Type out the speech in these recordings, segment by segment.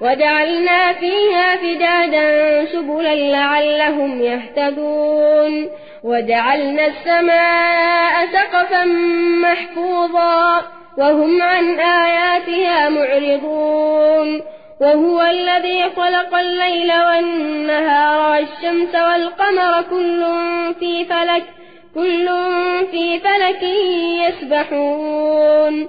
وجعلنا فيها فجاجا سبلا لعلهم يهتدون. وجعلنا السماء سقفا محفوظا وهم عن آياتها معرضون. وهو الذي خلق الليل والنهار والشمس والقمر كل في فلك كل في فلك يسبحون.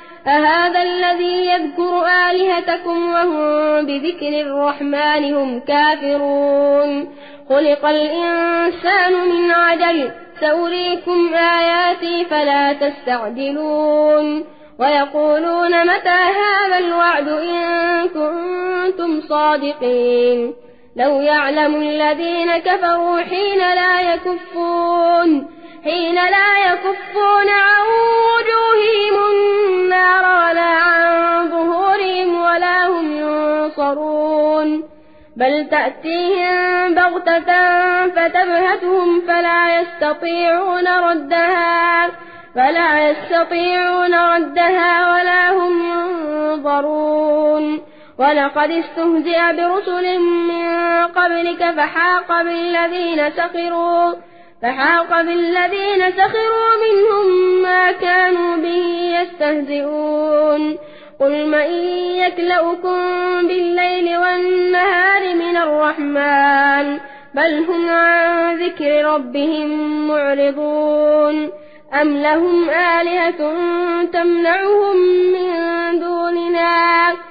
أهذا الذي يذكر آلهتكم وهم بذكر الرحمن هم كافرون؟ خلق الإنسان من عجل سأريكم آياتي فلا تستعجلون. ويقولون متى هذا الوعد إن كنتم صادقين؟ لو يعلم الذين كفروا حين لا يكفون. حين لا يكفون عن وجوههم النار ولا عن ظهورهم ولا هم ينصرون. بل تأتيهم بغتة فتبهتهم فلا يستطيعون ردها فلا يستطيعون ردها ولا هم ينظرون. ولقد استهزئ برسل من قبلك فحاق بالذين سخروا. فحاق بالذين سخروا منهم ما كانوا به يستهزئون. قل من يكلؤكم بالليل والنهار من الرحمن؟ بل هم عن ذكر ربهم معرضون. أم لهم آلهة تمنعهم من دوننا؟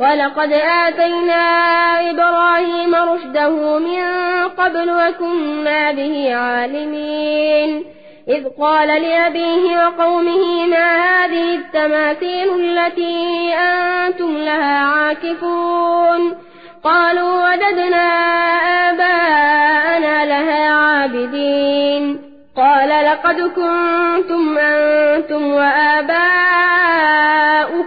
ولقد آتينا إبراهيم رشده من قبل وكنا به عالمين. إذ قال لأبيه وقومه ما هذه التماثيل التي أنتم لها عاكفون؟ قالوا وجدنا آباءنا لها عابدين. قال لقد كنتم أنتم وآباؤكم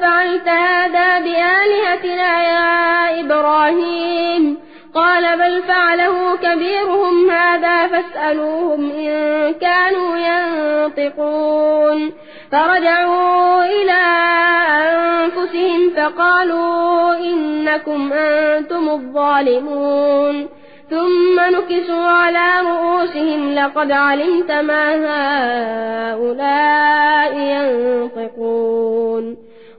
فعلت هذا بآلهتنا يا إبراهيم. قال بل فعله كبيرهم هذا فاسألوهم إن كانوا ينطقون. فرجعوا إلى أنفسهم فقالوا إنكم أنتم الظالمون. ثم نكسوا على رؤوسهم لقد علمت ما هؤلاء ينطقون.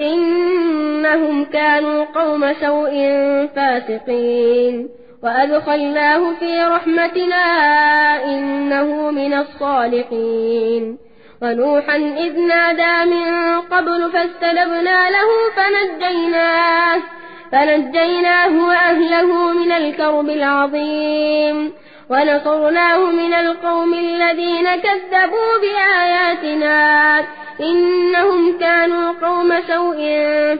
إنهم كانوا قوم سوء فاسقين. وأدخلناه في رحمتنا إنه من الصالحين. ونوحا إذ نادى من قبل فاستلبنا له فنجيناه فنجيناه وأهله من الكرب العظيم. ونصرناه من القوم الذين كذبوا بآياتنا. إنهم كانوا قوم سوء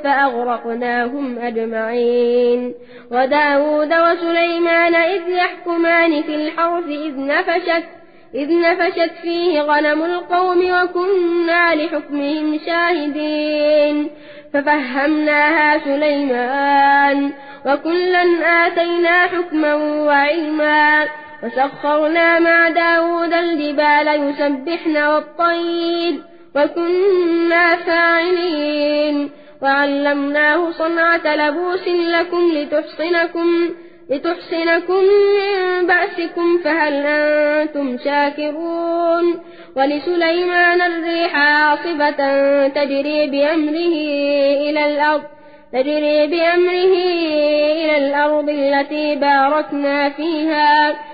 فأغرقناهم أجمعين. وداود وسليمان إذ يحكمان في الحرث إذ نفشت إذ نفشت فيه غنم القوم وكنا لحكمهم شاهدين. ففهمناها سليمان وكلا آتينا حكما وعلما. وسخرنا مع داود الجبال يسبحن والطير وكنا فاعلين. وعلمناه صنعة لبوس لكم لتحصنكم لتحسنكم من بأسكم فهل أنتم شاكرون. ولسليمان الريح عاصفة تجري بأمره إلى الأرض تجري بأمره إلى الأرض التي باركنا فيها.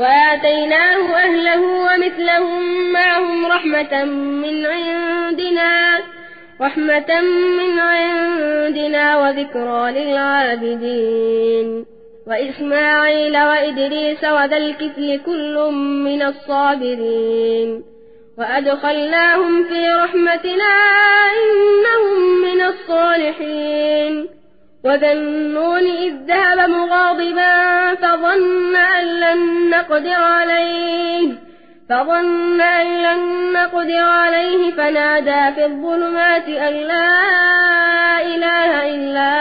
وآتيناه أهله ومثلهم معهم رحمة من عندنا رحمة من عندنا وذكرى للعابدين. وإسماعيل وإدريس وذا الكفل كل من الصابرين. وأدخلناهم في رحمتنا إنهم من الصالحين. وذا النون إذ ذهب مغاضبا فظن لن نقدر عليه. فظن أن لن نقدر عليه فنادى في الظلمات أن لا إله إلا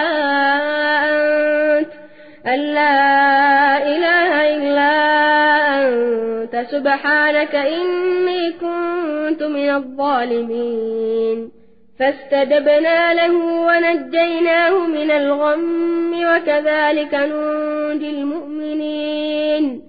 أنت أن لا إله إلا أنت. سبحانك إني كنت من الظالمين. فاستجبنا له ونجيناه من الغم وكذلك ننجي المؤمنين.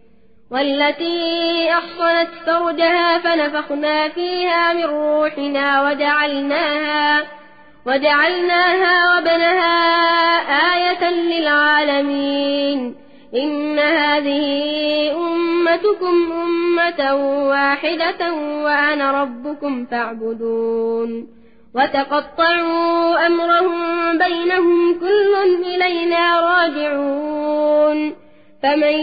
والتي أحصنت فرجها فنفخنا فيها من روحنا وجعلناها وجعلناها وبنها آية للعالمين. إن هذه أمتكم أمة واحدة وأنا ربكم فاعبدون. وتقطعوا أمرهم بينهم كل إلينا راجعون. فمن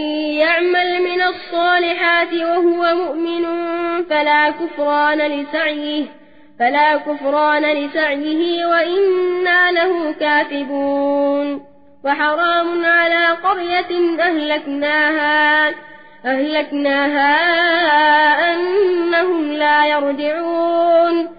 يعمل من الصالحات وهو مؤمن فلا كفران لسعيه فلا كفران لسعيه وإنا له كاتبون. وحرام على قرية أهلكناها أهلكناها أنهم لا يرجعون.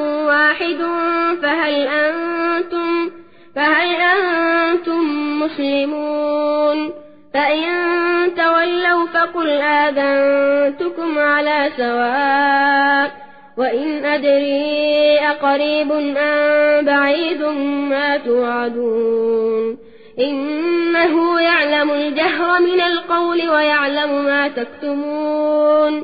واحد فهل أنتم فهل أنتم مسلمون فإن تولوا فقل آذنتكم على سواء وإن أدري أقريب أم بعيد ما توعدون إنه يعلم الجهر من القول ويعلم ما تكتمون